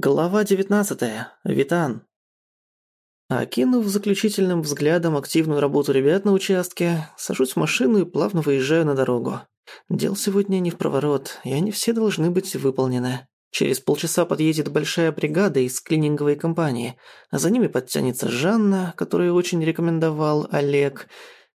Глава 19. Витан. Окинув заключительным взглядом активную работу ребят на участке, сажусь в машину и плавно выезжаю на дорогу. Дел сегодня не в проворот, и они все должны быть выполнены. Через полчаса подъедет большая бригада из клининговой компании, а за ними подтянется Жанна, которую очень рекомендовал Олег,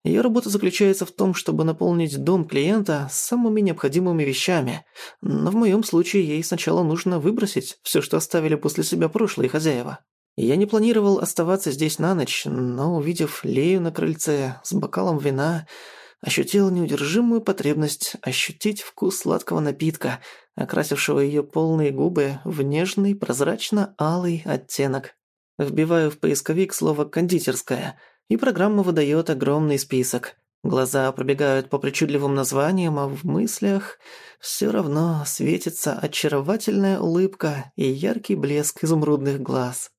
Её работа заключается в том, чтобы наполнить дом клиента самыми необходимыми вещами, но в моём случае ей сначала нужно выбросить всё, что оставили после себя прошлые хозяева. Я не планировал оставаться здесь на ночь, но, увидев Лею на крыльце с бокалом вина, ощутил неудержимую потребность ощутить вкус сладкого напитка, окрасившего её полные губы в нежный прозрачно-алый оттенок. Вбиваю в поисковик слово «кондитерская», и программа выдаёт огромный список. Глаза пробегают по причудливым названиям, а в мыслях всё равно светится очаровательная улыбка и яркий блеск изумрудных глаз.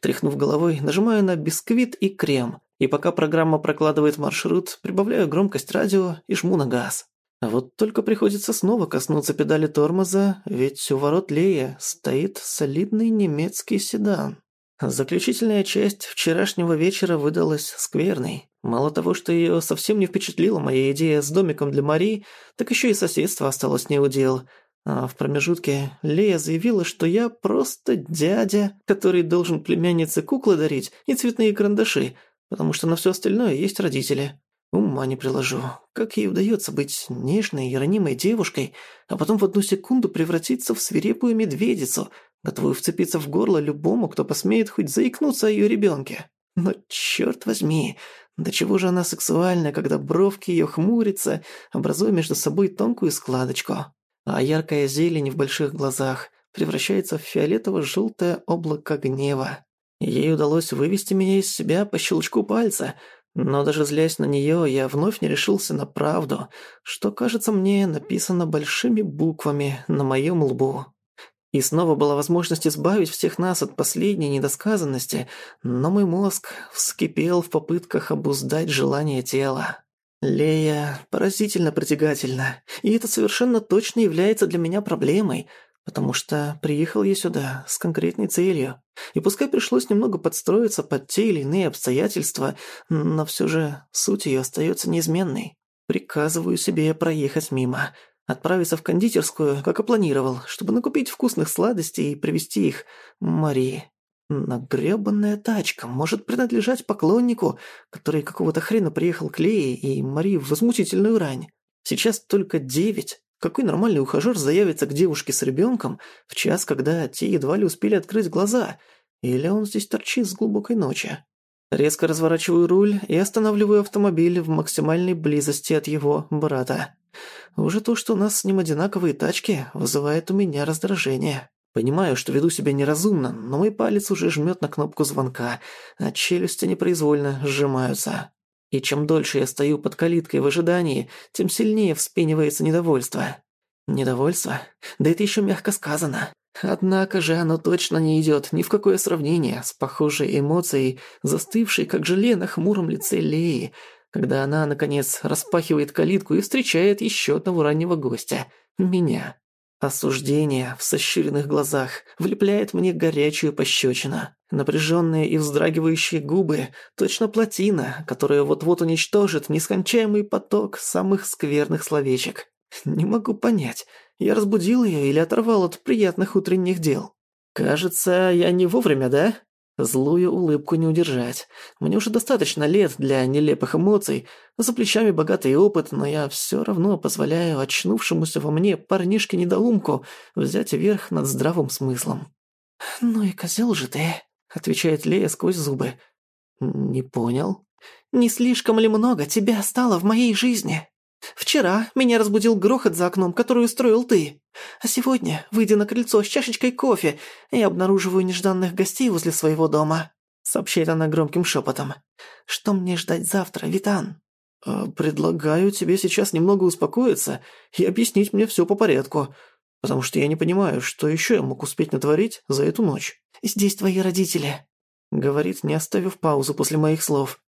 Тряхнув головой, нажимаю на бисквит и крем, и пока программа прокладывает маршрут, прибавляю громкость радио и жму на газ. А вот только приходится снова коснуться педали тормоза, ведь у ворот Лея стоит солидный немецкий седан. Заключительная часть вчерашнего вечера выдалась скверной. Мало того, что её совсем не впечатлила моя идея с домиком для Мари, так ещё и соседство осталось неудел. А в промежутке Лея заявила, что я просто дядя, который должен племяннице куклы дарить и цветные карандаши, потому что на всё остальное есть родители. Ума не приложу. Как ей удаётся быть нежной и ранимой девушкой, а потом в одну секунду превратиться в свирепую медведицу, готовую вцепиться в горло любому, кто посмеет хоть заикнуться о ее ребенке. Но черт возьми, до чего же она сексуальна, когда бровки ее хмурятся, образуя между собой тонкую складочку, а яркая зелень в больших глазах превращается в фиолетово-желтое облако гнева. Ей удалось вывести меня из себя по щелчку пальца, но даже злясь на нее, я вновь не решился на правду, что, кажется мне, написано большими буквами на моем лбу. И снова была возможность избавить всех нас от последней недосказанности, но мой мозг вскипел в попытках обуздать желание тела. Лея поразительно притягательна, и это совершенно точно является для меня проблемой, потому что приехал я сюда с конкретной целью. И пускай пришлось немного подстроиться под те или иные обстоятельства, но все же суть ее остается неизменной. Приказываю себе проехать мимо – Отправиться в кондитерскую, как и планировал, чтобы накупить вкусных сладостей и привезти их Марии. Но грёбаная тачка может принадлежать поклоннику, который какого-то хрена приехал к Лее и Марии в возмутительную рань. Сейчас только девять. Какой нормальный ухажёр заявится к девушке с ребёнком в час, когда те едва ли успели открыть глаза? Или он здесь торчит с глубокой ночи? Резко разворачиваю руль и останавливаю автомобиль в максимальной близости от его брата. Уже то, что у нас с ним одинаковые тачки, вызывает у меня раздражение. Понимаю, что веду себя неразумно, но мой палец уже жмет на кнопку звонка, а челюсти непроизвольно сжимаются. И чем дольше я стою под калиткой в ожидании, тем сильнее вспенивается недовольство. Недовольство? Да это еще мягко сказано. Однако же оно точно не идет ни в какое сравнение с похожей эмоцией, застывшей как желе на хмуром лице Леи, когда она, наконец, распахивает калитку и встречает еще одного раннего гостя – меня. Осуждение в сощуренных глазах влепляет мне горячую пощечину. Напряженные и вздрагивающие губы – точно плотина, которая вот-вот уничтожит нескончаемый поток самых скверных словечек. Не могу понять, я разбудил ее или оторвал от приятных утренних дел. Кажется, я не вовремя, да? Злую улыбку не удержать. Мне уже достаточно лет для нелепых эмоций, за плечами богатый опыт, но я все равно позволяю очнувшемуся во мне парнишке-недоумку взять верх над здравым смыслом. «Ну и козел же ты», — отвечает Лея сквозь зубы. «Не понял?» «Не слишком ли много тебя стало в моей жизни?» Вчера меня разбудил грохот за окном, который устроил ты. А сегодня, выйдя на крыльцо с чашечкой кофе, я обнаруживаю нежданных гостей возле своего дома», — сообщает она громким шепотом. «Что мне ждать завтра, Витан?» «Э, «Предлагаю тебе сейчас немного успокоиться и объяснить мне все по порядку, потому что я не понимаю, что еще я мог успеть натворить за эту ночь». «Здесь твои родители», — говорит, не оставив паузу после моих слов.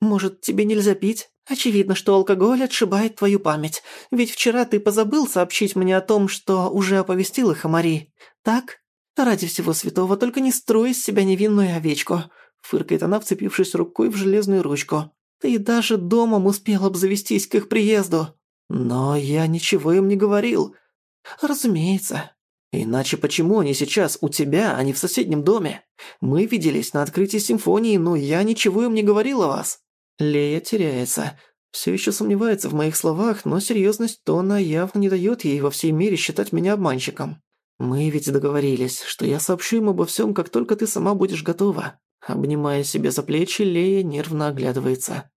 «Может, тебе нельзя пить?» «Очевидно, что алкоголь отшибает твою память, ведь вчера ты позабыл сообщить мне о том, что уже оповестил их о Мари, так?» «Ради всего святого, только не строй из себя невинную овечку!» Фыркает она, вцепившись рукой в железную ручку. «Ты даже домом успел обзавестись к их приезду!» «Но я ничего им не говорил!» «Разумеется!» «Иначе почему они сейчас у тебя, а не в соседнем доме? Мы виделись на открытии симфонии, но я ничего им не говорил о вас!» Лея теряется. Все еще сомневается в моих словах, но серьезность тона явно не дает ей во всей мере считать меня обманщиком. «Мы ведь договорились, что я сообщу им обо всем, как только ты сама будешь готова». Обнимая себя за плечи, Лея нервно оглядывается.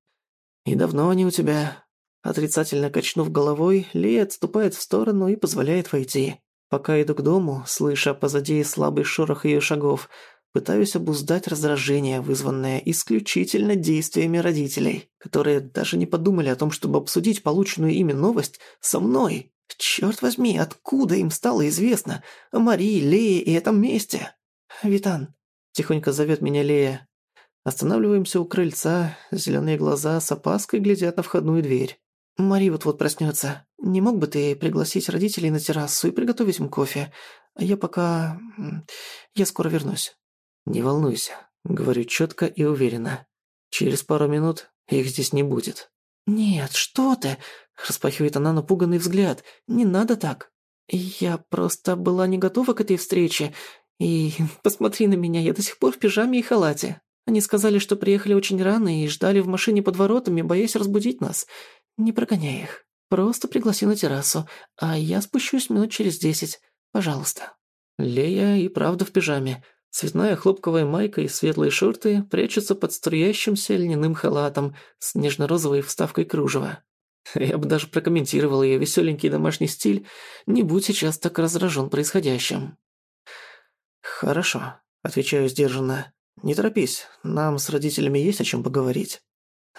«И давно они у тебя?» Отрицательно качнув головой, Лея отступает в сторону и позволяет войти. Пока иду к дому, слыша позади слабый шорох ее шагов, пытаюсь обуздать раздражение, вызванное исключительно действиями родителей, которые даже не подумали о том, чтобы обсудить полученную ими новость со мной. Черт возьми, откуда им стало известно о Марии, Лее и этом месте? «Витан», – тихонько зовет меня Лея. Останавливаемся у крыльца, зеленые глаза с опаской глядят на входную дверь. «Мари вот-вот проснется. Не мог бы ты пригласить родителей на террасу и приготовить им кофе? Я пока... Я скоро вернусь». «Не волнуйся», — говорю четко и уверенно. «Через пару минут их здесь не будет». «Нет, что ты!» Распахивает она напуганный взгляд. «Не надо так. Я просто была не готова к этой встрече. И посмотри на меня, я до сих пор в пижаме и халате. Они сказали, что приехали очень рано и ждали в машине под воротами, боясь разбудить нас. Не прогоняй их. Просто пригласи на террасу, а я спущусь минут через десять. Пожалуйста». Лея и правда в пижаме. Цветная хлопковая майка и светлые шорты прячутся под струящимся льняным халатом с нежно-розовой вставкой кружева. Я бы даже прокомментировал ее веселенький домашний стиль, не будь сейчас так раздражен происходящим. «Хорошо», — отвечаю сдержанно. «Не торопись, нам с родителями есть о чем поговорить».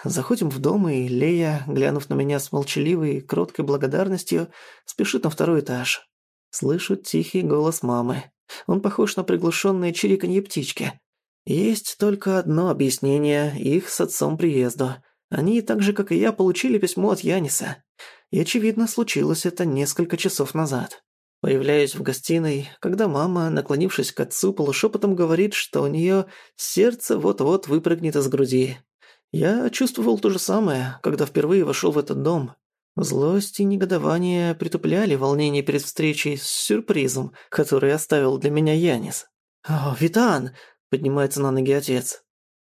Заходим в дом, и Лея, глянув на меня с молчаливой, кроткой благодарностью, спешит на второй этаж. Слышу тихий голос мамы. Он похож на приглушенное чириканье птички. Есть только одно объяснение их с отцом приезду. Они, так же как и я, получили письмо от Яниса. И, очевидно, случилось это несколько часов назад. Появляюсь в гостиной, когда мама, наклонившись к отцу, полушепотом говорит, что у нее сердце вот-вот выпрыгнет из груди. Я чувствовал то же самое, когда впервые вошел в этот дом. Злость и негодование притупляли волнение перед встречей с сюрпризом, который оставил для меня Янис. «О, Витан!» – поднимается на ноги отец.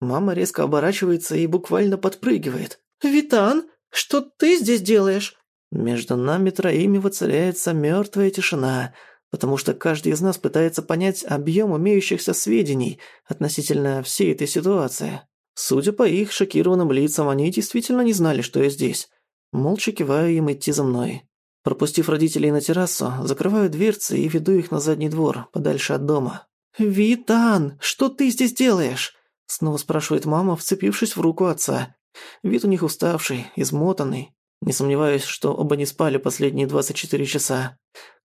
Мама резко оборачивается и буквально подпрыгивает. «Витан, что ты здесь делаешь?» Между нами троими воцаряется мертвая тишина, потому что каждый из нас пытается понять объем имеющихся сведений относительно всей этой ситуации. Судя по их шокированным лицам, они действительно не знали, что я здесь. Молча киваю им идти за мной. Пропустив родителей на террасу, закрываю дверцы и веду их на задний двор, подальше от дома. «Витан, что ты здесь делаешь?» Снова спрашивает мама, вцепившись в руку отца. Вид у них уставший, измотанный. Не сомневаюсь, что оба не спали последние 24 часа.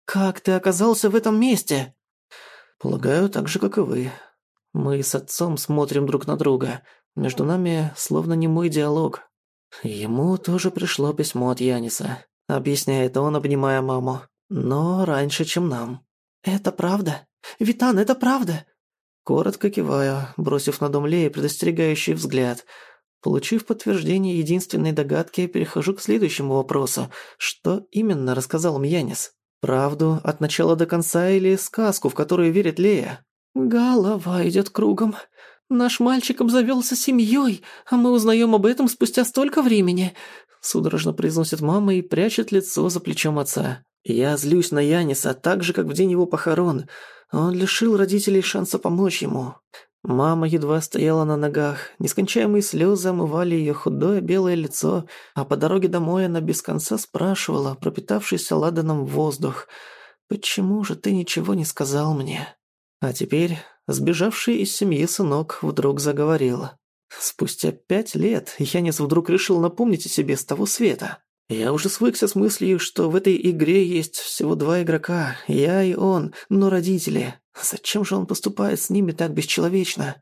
«Как ты оказался в этом месте?» «Полагаю, так же, как и вы. Мы с отцом смотрим друг на друга. Между нами словно немой диалог. Ему тоже пришло письмо от Яниса, объясняет он, обнимая маму. Но раньше, чем нам. Это правда? Витан, это правда? Коротко киваю, бросив на дом Леи предостерегающий взгляд. Получив подтверждение единственной догадки, перехожу к следующему вопросу. Что именно рассказал им Янис? Правду от начала до конца или сказку, в которую верит Лея? Голова идет кругом. Наш мальчик обзавелся семьей, а мы узнаем об этом спустя столько времени», — судорожно произносит мама и прячет лицо за плечом отца. «Я злюсь на Яниса так же, как в день его похорон. Он лишил родителей шанса помочь ему». Мама едва стояла на ногах, нескончаемые слезы омывали ее худое белое лицо, а по дороге домой она без конца спрашивала, пропитавшийся ладаном воздух, «Почему же ты ничего не сказал мне?» А теперь Сбежавший из семьи сынок вдруг заговорил. Спустя пять лет Янис вдруг решил напомнить о себе с того света. Я уже свыкся с мыслью, что в этой игре есть всего два игрока, я и он, но родители. Зачем же он поступает с ними так бесчеловечно?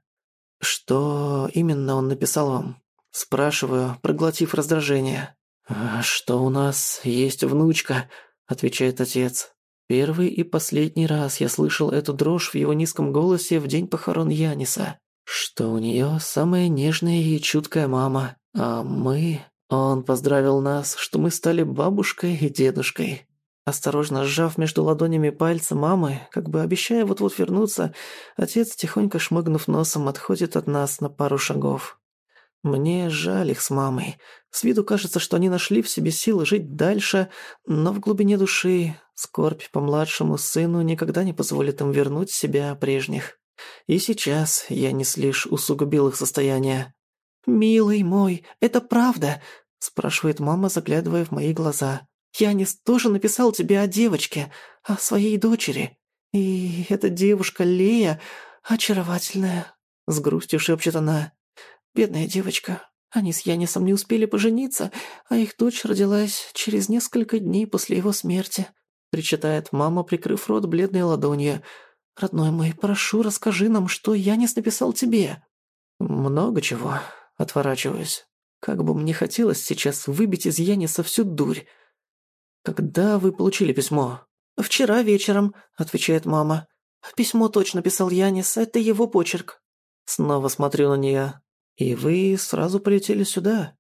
Что именно он написал вам? Спрашиваю, проглотив раздражение. «А «Что у нас есть внучка», — отвечает отец. Первый и последний раз я слышал эту дрожь в его низком голосе в день похорон Яниса. Что у нее самая нежная и чуткая мама, а мы... Он поздравил нас, что мы стали бабушкой и дедушкой. Осторожно сжав между ладонями пальцы мамы, как бы обещая вот-вот вернуться, отец, тихонько шмыгнув носом, отходит от нас на пару шагов. Мне жаль их с мамой. С виду кажется, что они нашли в себе силы жить дальше, но в глубине души скорбь по младшему сыну никогда не позволит им вернуть себя прежних. И сейчас я не лишь усугубил их состояние. «Милый мой, это правда?» – спрашивает мама, заглядывая в мои глаза. «Янис тоже написал тебе о девочке, о своей дочери. И эта девушка Лея очаровательная», – с грустью шепчет она. Бедная девочка. Они с Янисом не успели пожениться, а их дочь родилась через несколько дней после его смерти», — причитает мама, прикрыв рот бледной ладонью. «Родной мой, прошу, расскажи нам, что Янис написал тебе». «Много чего», — отворачиваюсь. «Как бы мне хотелось сейчас выбить из Яниса всю дурь». «Когда вы получили письмо?» «Вчера вечером», — отвечает мама. «Письмо точно писал Янис, это его почерк». Снова смотрю на нее. «И вы сразу полетели сюда?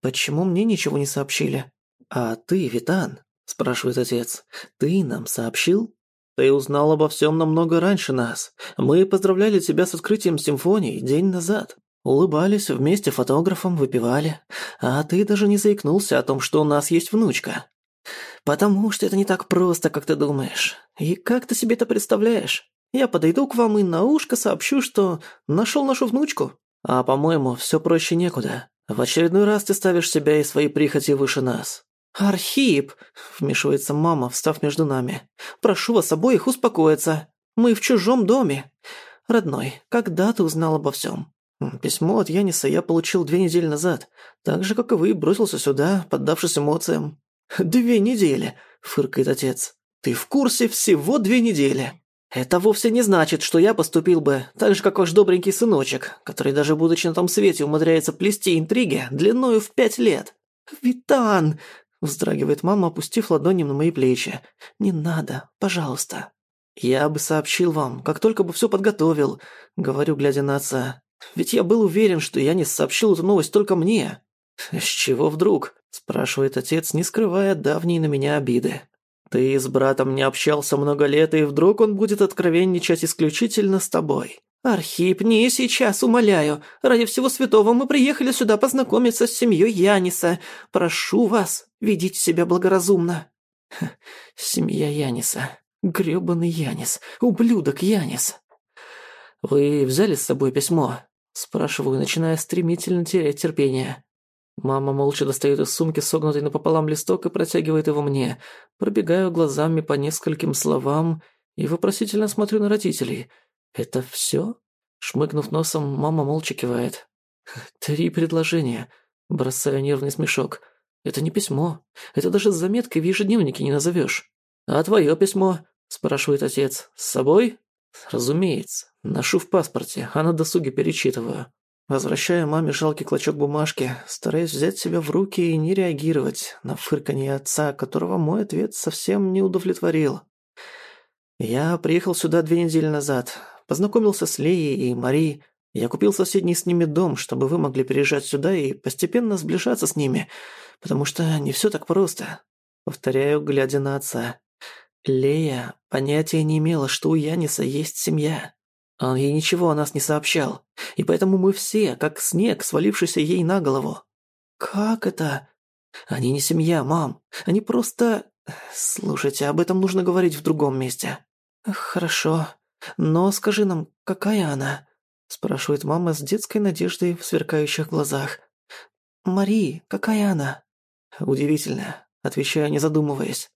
Почему мне ничего не сообщили?» «А ты, Витан?» – спрашивает отец. «Ты нам сообщил?» «Ты узнал обо всем намного раньше нас. Мы поздравляли тебя с открытием симфонии день назад. Улыбались вместе фотографом, выпивали. А ты даже не заикнулся о том, что у нас есть внучка. Потому что это не так просто, как ты думаешь. И как ты себе это представляешь? Я подойду к вам и на ушко сообщу, что нашел нашу внучку. А, по-моему, все проще некуда. В очередной раз ты ставишь себя и свои прихоти выше нас. «Архип!» – вмешивается мама, встав между нами. «Прошу вас обоих успокоиться. Мы в чужом доме. Родной, когда ты узнал обо всем?» «Письмо от Яниса я получил две недели назад. Так же, как и вы, бросился сюда, поддавшись эмоциям». «Две недели!» – фыркает отец. «Ты в курсе всего две недели!» Это вовсе не значит, что я поступил бы так же, как ваш добренький сыночек, который даже будучи на том свете умудряется плести интриги длиною в пять лет. «Витан!» – вздрагивает мама, опустив ладони на мои плечи. «Не надо, пожалуйста». «Я бы сообщил вам, как только бы все подготовил», – говорю, глядя на отца. «Ведь я был уверен, что я не сообщил эту новость только мне». «С чего вдруг?» – спрашивает отец, не скрывая давней на меня обиды. Ты с братом не общался много лет, и вдруг он будет откровенничать исключительно с тобой. Архип, не сейчас, умоляю. Ради всего святого мы приехали сюда познакомиться с семьей Яниса. Прошу вас, ведите себя благоразумно. Ха, семья Яниса. грёбаный Янис. Ублюдок Янис. Вы взяли с собой письмо? Спрашиваю, начиная стремительно терять терпение. Мама молча достает из сумки согнутый напополам листок и протягивает его мне. Пробегаю глазами по нескольким словам и вопросительно смотрю на родителей. «Это все?» Шмыгнув носом, мама молча кивает. «Три предложения». Бросаю нервный смешок. «Это не письмо. Это даже с заметкой в ежедневнике не назовешь». «А твое письмо?» – спрашивает отец. «С собой?» «Разумеется. Ношу в паспорте, а на досуге перечитываю». Возвращаю маме жалкий клочок бумажки, стараясь взять себя в руки и не реагировать на фырканье отца, которого мой ответ совсем не удовлетворил. Я приехал сюда две недели назад, познакомился с Леей и Мари. Я купил соседний с ними дом, чтобы вы могли переезжать сюда и постепенно сближаться с ними, потому что не все так просто. Повторяю, глядя на отца. Лея понятия не имела, что у Яниса есть семья. Он ей ничего о нас не сообщал, и поэтому мы все, как снег, свалившийся ей на голову. Как это? Они не семья, мам. Они просто... Слушайте, об этом нужно говорить в другом месте. Хорошо. Но скажи нам, какая она? Спрашивает мама с детской надеждой в сверкающих глазах. Мари, какая она? Удивительно, отвечаю, не задумываясь.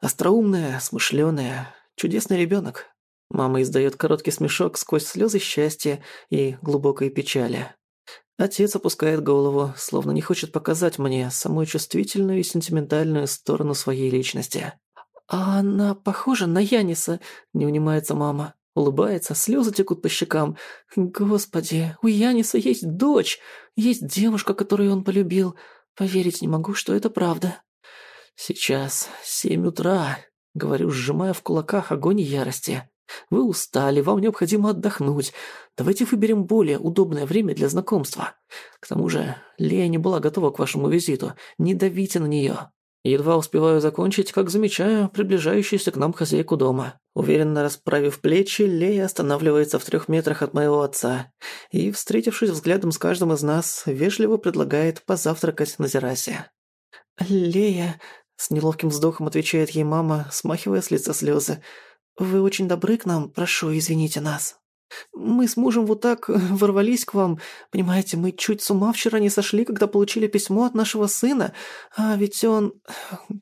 Остроумная, смышленая, чудесный ребенок. Мама издает короткий смешок сквозь слезы счастья и глубокой печали. Отец опускает голову, словно не хочет показать мне самую чувствительную и сентиментальную сторону своей личности. «А она похожа на Яниса?» – не унимается мама. Улыбается, слезы текут по щекам. «Господи, у Яниса есть дочь, есть девушка, которую он полюбил. Поверить не могу, что это правда». «Сейчас семь утра», говорю, сжимая в кулаках огонь ярости. Вы устали, вам необходимо отдохнуть. Давайте выберем более удобное время для знакомства. К тому же, Лея не была готова к вашему визиту. Не давите на нее. Едва успеваю закончить, как замечаю приближающуюся к нам хозяйку дома. Уверенно расправив плечи, Лея останавливается в трех метрах от моего отца и, встретившись взглядом с каждым из нас, вежливо предлагает позавтракать на террасе. «Лея...» — с неловким вздохом отвечает ей мама, смахивая с лица слезы. «Вы очень добры к нам, прошу, извините нас. Мы с мужем вот так э, ворвались к вам. Понимаете, мы чуть с ума вчера не сошли, когда получили письмо от нашего сына. А ведь он...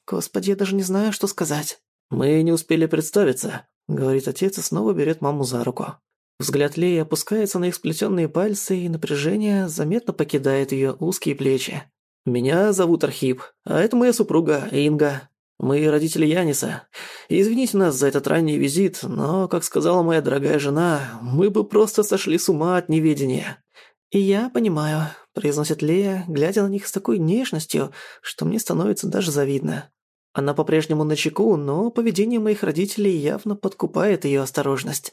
Господи, я даже не знаю, что сказать». «Мы не успели представиться», — говорит отец и снова берет маму за руку. Взгляд Леи опускается на их сплетенные пальцы, и напряжение заметно покидает ее узкие плечи. «Меня зовут Архип, а это моя супруга Инга. Мы родители Яниса. Извините нас за этот ранний визит, но, как сказала моя дорогая жена, мы бы просто сошли с ума от неведения». «И я понимаю», – произносит Лея, глядя на них с такой нежностью, что мне становится даже завидно. Она по-прежнему на чеку, но поведение моих родителей явно подкупает ее осторожность.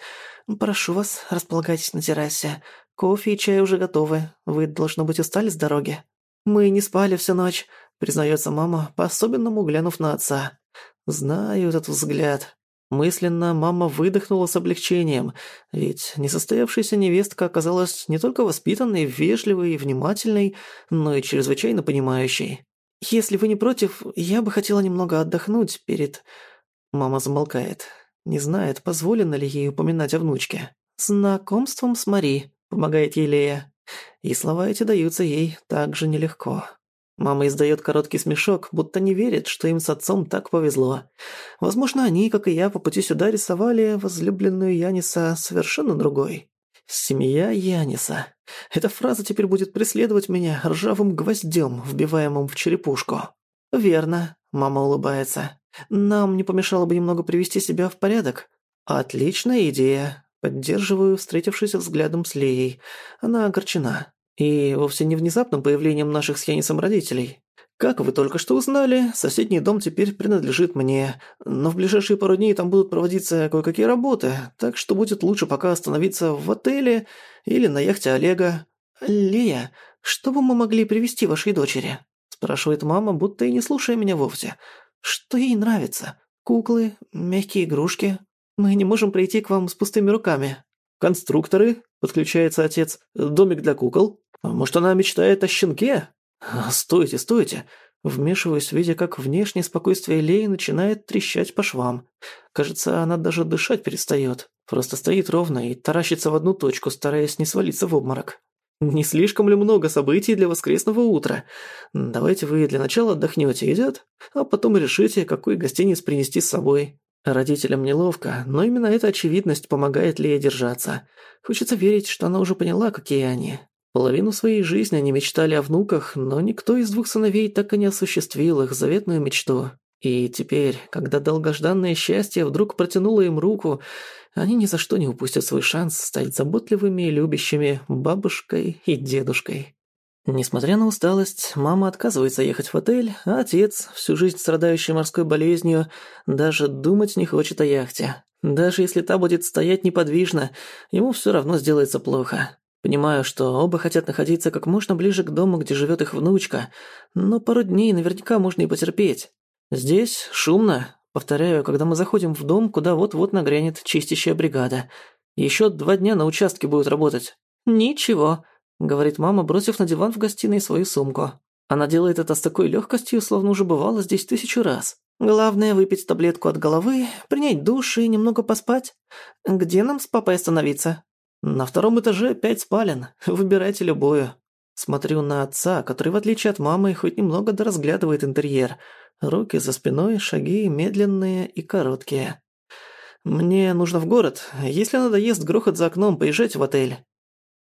«Прошу вас, располагайтесь на террасе. Кофе и чай уже готовы. Вы, должно быть, устали с дороги?» «Мы не спали всю ночь признается мама, по-особенному глянув на отца. Знаю этот взгляд. Мысленно мама выдохнула с облегчением, ведь несостоявшаяся невестка оказалась не только воспитанной, вежливой и внимательной, но и чрезвычайно понимающей. «Если вы не против, я бы хотела немного отдохнуть перед...» Мама замолкает. Не знает, позволено ли ей упоминать о внучке. «Знакомством с Мари», — помогает ей Лея. И слова эти даются ей так же нелегко. Мама издает короткий смешок, будто не верит, что им с отцом так повезло. Возможно, они, как и я, по пути сюда рисовали возлюбленную Яниса совершенно другой. «Семья Яниса». Эта фраза теперь будет преследовать меня ржавым гвоздем, вбиваемым в черепушку. «Верно», — мама улыбается. «Нам не помешало бы немного привести себя в порядок». «Отличная идея», — поддерживаю, встретившись взглядом с Леей. Она огорчена. И вовсе не внезапным появлением наших с Янисом родителей. Как вы только что узнали, соседний дом теперь принадлежит мне, но в ближайшие пару дней там будут проводиться кое-какие работы, так что будет лучше пока остановиться в отеле или на яхте Олега. «Лея, что бы мы могли привезти вашей дочери?» спрашивает мама, будто и не слушая меня вовсе. «Что ей нравится? Куклы, мягкие игрушки? Мы не можем прийти к вам с пустыми руками». «Конструкторы?» – подключается отец. «Домик для кукол?» Может, она мечтает о щенке? А, стойте, стойте. Вмешиваюсь, видя, как внешнее спокойствие Леи начинает трещать по швам. Кажется, она даже дышать перестает. Просто стоит ровно и таращится в одну точку, стараясь не свалиться в обморок. Не слишком ли много событий для воскресного утра? Давайте вы для начала отдохнете, идет? А потом решите, какой гостиниц принести с собой. Родителям неловко, но именно эта очевидность помогает Лее держаться. Хочется верить, что она уже поняла, какие они. Половину своей жизни они мечтали о внуках, но никто из двух сыновей так и не осуществил их заветную мечту. И теперь, когда долгожданное счастье вдруг протянуло им руку, они ни за что не упустят свой шанс стать заботливыми и любящими бабушкой и дедушкой. Несмотря на усталость, мама отказывается ехать в отель, а отец, всю жизнь страдающий морской болезнью, даже думать не хочет о яхте. Даже если та будет стоять неподвижно, ему все равно сделается плохо. Понимаю, что оба хотят находиться как можно ближе к дому, где живет их внучка, но пару дней наверняка можно и потерпеть. Здесь шумно, повторяю, когда мы заходим в дом, куда вот-вот нагрянет чистящая бригада. Еще два дня на участке будут работать. Ничего, говорит мама, бросив на диван в гостиной свою сумку. Она делает это с такой легкостью, словно уже бывала здесь тысячу раз. Главное выпить таблетку от головы, принять душ и немного поспать. Где нам с папой остановиться? На втором этаже пять спален. Выбирайте любую. Смотрю на отца, который, в отличие от мамы, хоть немного доразглядывает интерьер. Руки за спиной, шаги медленные и короткие. Мне нужно в город. Если надоест грохот за окном, поезжайте в отель.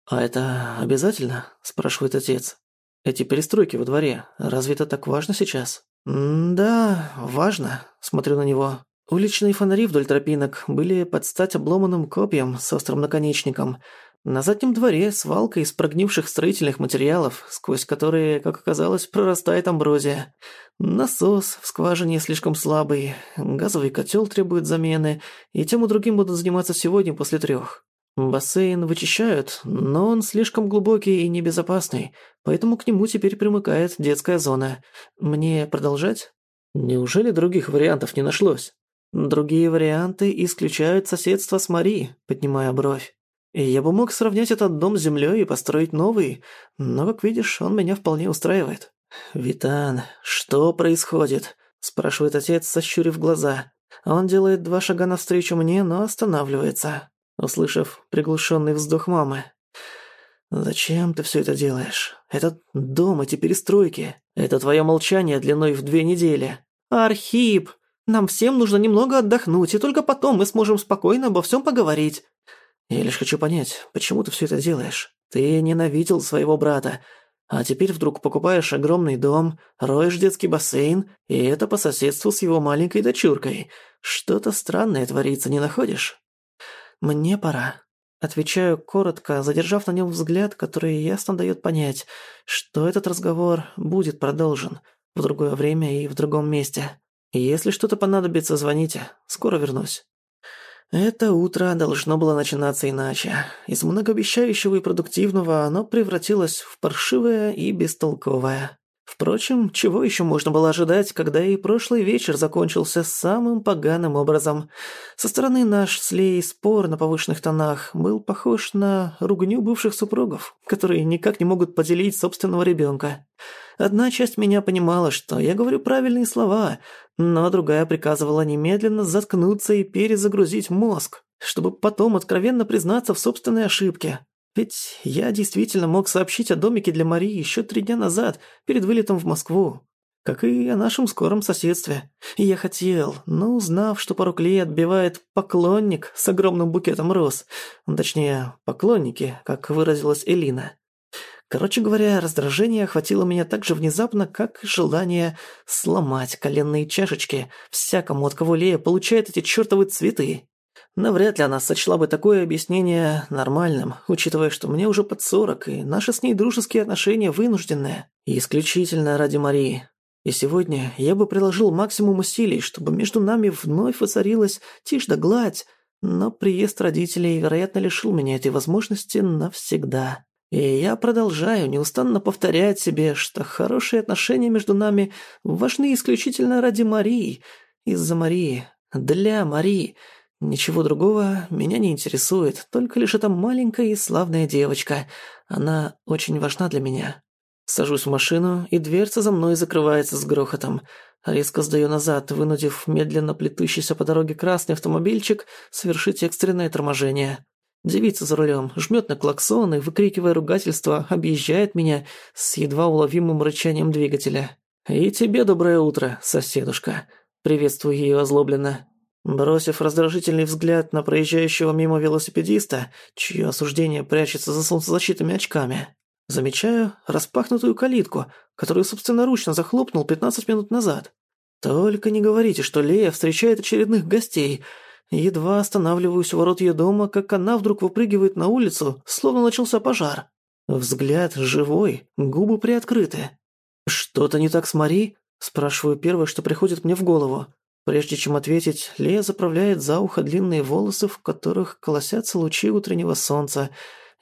А это обязательно? спрашивает отец. Эти перестройки во дворе, разве это так важно сейчас? «Да, важно», — смотрю на него. Уличные фонари вдоль тропинок были под стать обломанным копьем с острым наконечником. На заднем дворе свалка из прогнивших строительных материалов, сквозь которые, как оказалось, прорастает амброзия. Насос в скважине слишком слабый, газовый котел требует замены, и тем и другим буду заниматься сегодня после трех. Бассейн вычищают, но он слишком глубокий и небезопасный, поэтому к нему теперь примыкает детская зона. Мне продолжать? Неужели других вариантов не нашлось? Другие варианты исключают соседство с Мари, поднимая бровь. И я бы мог сравнять этот дом с землей и построить новый, но, как видишь, он меня вполне устраивает. «Витан, что происходит?» – спрашивает отец, сощурив глаза. Он делает два шага навстречу мне, но останавливается, услышав приглушенный вздох мамы. «Зачем ты все это делаешь? Этот дом, эти перестройки. Это твое молчание длиной в две недели». «Архип, нам всем нужно немного отдохнуть, и только потом мы сможем спокойно обо всем поговорить». Я лишь хочу понять, почему ты все это делаешь? Ты ненавидел своего брата, а теперь вдруг покупаешь огромный дом, роешь детский бассейн, и это по соседству с его маленькой дочуркой. Что-то странное творится, не находишь? Мне пора. Отвечаю коротко, задержав на нем взгляд, который ясно дает понять, что этот разговор будет продолжен в другое время и в другом месте. Если что-то понадобится, звоните. Скоро вернусь. Это утро должно было начинаться иначе. Из многообещающего и продуктивного оно превратилось в паршивое и бестолковое. Впрочем, чего еще можно было ожидать, когда и прошлый вечер закончился самым поганым образом. Со стороны наш с Леей спор на повышенных тонах был похож на ругню бывших супругов, которые никак не могут поделить собственного ребенка. Одна часть меня понимала, что я говорю правильные слова, но другая приказывала немедленно заткнуться и перезагрузить мозг, чтобы потом откровенно признаться в собственной ошибке. Ведь я действительно мог сообщить о домике для Марии еще три дня назад, перед вылетом в Москву. Как и о нашем скором соседстве. Я хотел, но узнав, что порог Ли отбивает поклонник с огромным букетом роз, точнее, поклонники, как выразилась Элина, Короче говоря, раздражение охватило меня так же внезапно, как и желание сломать коленные чашечки всякому, от кого Лея получает эти чертовы цветы. Навряд ли она сочла бы такое объяснение нормальным, учитывая, что мне уже под сорок, и наши с ней дружеские отношения вынужденные. И исключительно ради Марии. И сегодня я бы приложил максимум усилий, чтобы между нами вновь воцарилась тишь да гладь, но приезд родителей, вероятно, лишил меня этой возможности навсегда. И я продолжаю неустанно повторять себе, что хорошие отношения между нами важны исключительно ради Марии, из-за Марии, для Марии. Ничего другого меня не интересует, только лишь эта маленькая и славная девочка. Она очень важна для меня. Сажусь в машину, и дверца за мной закрывается с грохотом. Резко сдаю назад, вынудив медленно плетущийся по дороге красный автомобильчик совершить экстренное торможение. Девица за рулем жмет на клаксон и, выкрикивая ругательство, объезжает меня с едва уловимым рычанием двигателя. «И тебе доброе утро, соседушка», — приветствую ее озлобленно. Бросив раздражительный взгляд на проезжающего мимо велосипедиста, чье осуждение прячется за солнцезащитными очками, замечаю распахнутую калитку, которую собственноручно захлопнул 15 минут назад. «Только не говорите, что Лея встречает очередных гостей», Едва останавливаюсь у ворот ее дома, как она вдруг выпрыгивает на улицу, словно начался пожар. Взгляд живой, губы приоткрыты. «Что-то не так с Мари?» Спрашиваю первое, что приходит мне в голову. Прежде чем ответить, Лея заправляет за ухо длинные волосы, в которых колосятся лучи утреннего солнца,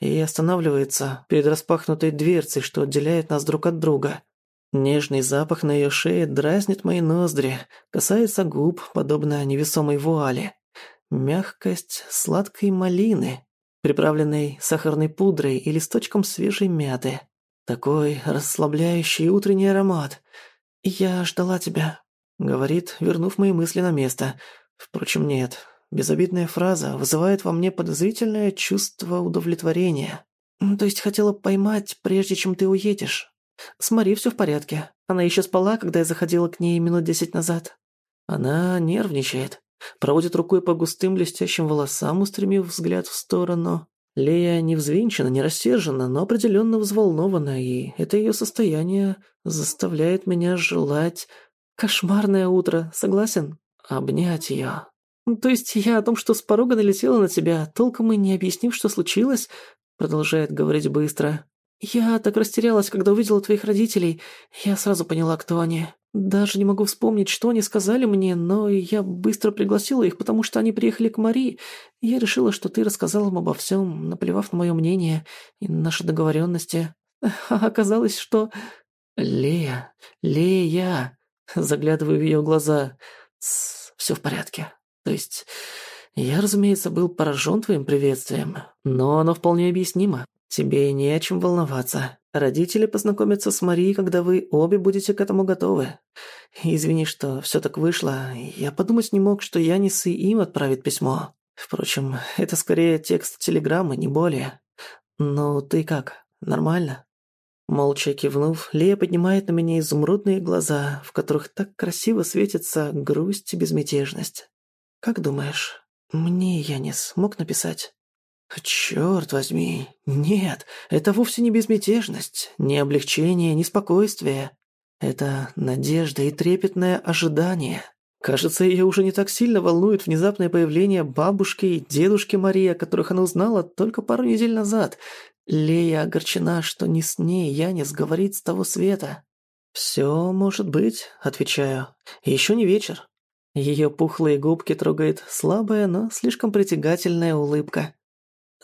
и останавливается перед распахнутой дверцей, что отделяет нас друг от друга. Нежный запах на ее шее дразнит мои ноздри, касается губ, подобно невесомой вуале мягкость сладкой малины, приправленной сахарной пудрой и листочком свежей мяты. Такой расслабляющий утренний аромат. «Я ждала тебя», — говорит, вернув мои мысли на место. Впрочем, нет. Безобидная фраза вызывает во мне подозрительное чувство удовлетворения. «То есть хотела поймать, прежде чем ты уедешь?» «С Мари всё в порядке. Она ещё спала, когда я заходила к ней минут десять назад». «Она нервничает. Проводит рукой по густым блестящим волосам, устремив взгляд в сторону. Лея не взвинчена, не рассержена, но определенно взволнована, и это ее состояние заставляет меня желать... Кошмарное утро, согласен? Обнять ее. То есть я о том, что с порога налетела на тебя, толком и не объяснив, что случилось, продолжает говорить быстро. «Я так растерялась, когда увидела твоих родителей. Я сразу поняла, кто они. Даже не могу вспомнить, что они сказали мне, но я быстро пригласила их, потому что они приехали к Мари. Я решила, что ты рассказал им обо всем, наплевав на мое мнение и наши договоренности. А оказалось, что... Лея, Лея... Заглядываю в ее глаза. Все в порядке. То есть... Я, разумеется, был поражен твоим приветствием, но оно вполне объяснимо. Тебе не о чем волноваться. Родители познакомятся с Марией, когда вы обе будете к этому готовы. Извини, что все так вышло. Я подумать не мог, что Янис и им отправит письмо. Впрочем, это скорее текст телеграммы, не более. Ну, ты как? Нормально? Молча кивнув, Лея поднимает на меня изумрудные глаза, в которых так красиво светится грусть и безмятежность. Как думаешь, мне Янис мог написать? Черт возьми, нет, это вовсе не безмятежность, не облегчение, не спокойствие. Это надежда и трепетное ожидание. Кажется, ее уже не так сильно волнует внезапное появление бабушки и дедушки Марии, которых она узнала только пару недель назад. Лея огорчена, что не с ней Янис говорит с того света. «Все может быть», — отвечаю. «Еще не вечер». Ее пухлые губки трогает слабая, но слишком притягательная улыбка.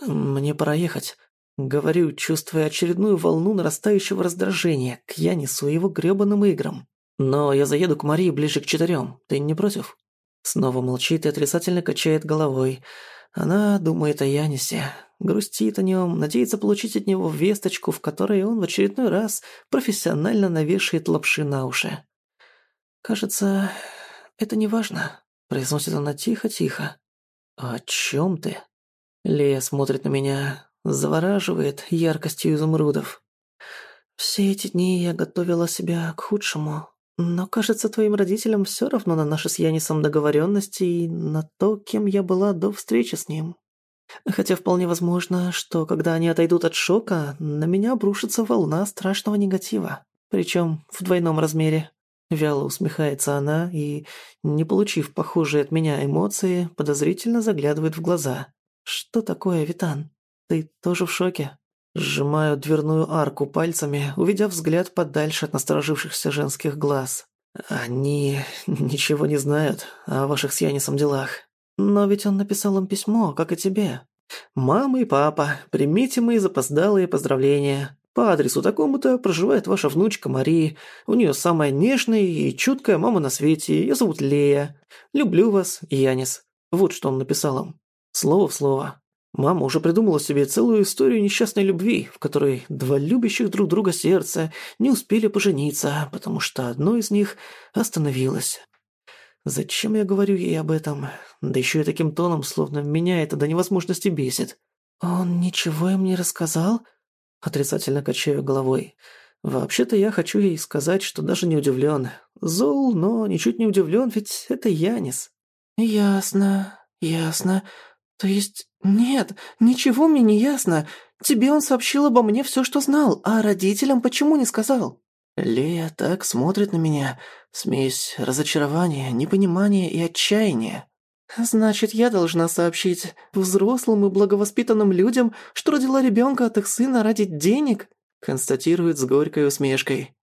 «Мне пора ехать», — говорю, чувствуя очередную волну нарастающего раздражения к Янису и его грёбаным играм. «Но я заеду к Марии ближе к четырем. Ты не против?» Снова молчит и отрицательно качает головой. Она думает о Янисе, грустит о нем, надеется получить от него весточку, в которой он в очередной раз профессионально навешает лапши на уши. «Кажется, это не важно», — произносит она тихо-тихо. «О чем ты?» Лея смотрит на меня, завораживает яркостью изумрудов. «Все эти дни я готовила себя к худшему, но, кажется, твоим родителям все равно на наши с Янисом договоренности и на то, кем я была до встречи с ним. Хотя вполне возможно, что когда они отойдут от шока, на меня обрушится волна страшного негатива, причем в двойном размере». Вяло усмехается она и, не получив похожие от меня эмоции, подозрительно заглядывает в глаза. «Что такое, Витан? Ты тоже в шоке?» Сжимаю дверную арку пальцами, увидя взгляд подальше от насторожившихся женских глаз. Они ничего не знают о ваших с Янисом делах. Но ведь он написал им письмо, как и тебе. «Мама и папа, примите мои запоздалые поздравления. По адресу такому-то проживает ваша внучка Мария. У нее самая нежная и чуткая мама на свете. Ее зовут Лея. Люблю вас, Янис». Вот что он написал им. Слово в слово. Мама уже придумала себе целую историю несчастной любви, в которой два любящих друг друга сердца не успели пожениться, потому что одно из них остановилось. Зачем я говорю ей об этом? Да еще и таким тоном, словно меня это до невозможности бесит. «Он ничего им не рассказал?» Отрицательно качаю головой. Вообще-то я хочу ей сказать, что даже не удивлен. Зол, но ничуть не удивлен, ведь это Янис. «Ясно, ясно. «То есть... Нет, ничего мне не ясно. Тебе он сообщил обо мне все, что знал, а родителям почему не сказал?» Лея так смотрит на меня. Смесь разочарования, непонимания и отчаяния. «Значит, я должна сообщить взрослым и благовоспитанным людям, что родила ребенка от их сына ради денег?» констатирует с горькой усмешкой.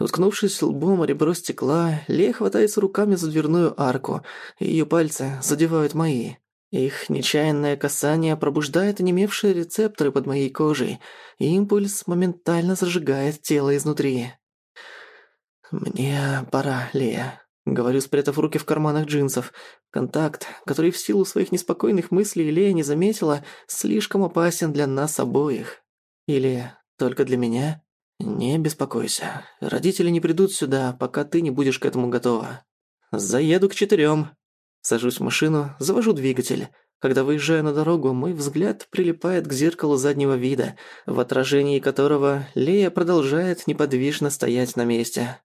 Уткнувшись лбом о ребро стекла, Лея хватается руками за дверную арку, её пальцы задевают мои. Их нечаянное касание пробуждает онемевшие рецепторы под моей кожей, и импульс моментально зажигает тело изнутри. «Мне пора, Лея», — говорю, спрятав руки в карманах джинсов. Контакт, который в силу своих неспокойных мыслей Лея не заметила, слишком опасен для нас обоих. Или только для меня? Не беспокойся. Родители не придут сюда, пока ты не будешь к этому готова. Заеду к четырем. Сажусь в машину, завожу двигатель. Когда выезжаю на дорогу, мой взгляд прилипает к зеркалу заднего вида, в отражении которого Лея продолжает неподвижно стоять на месте.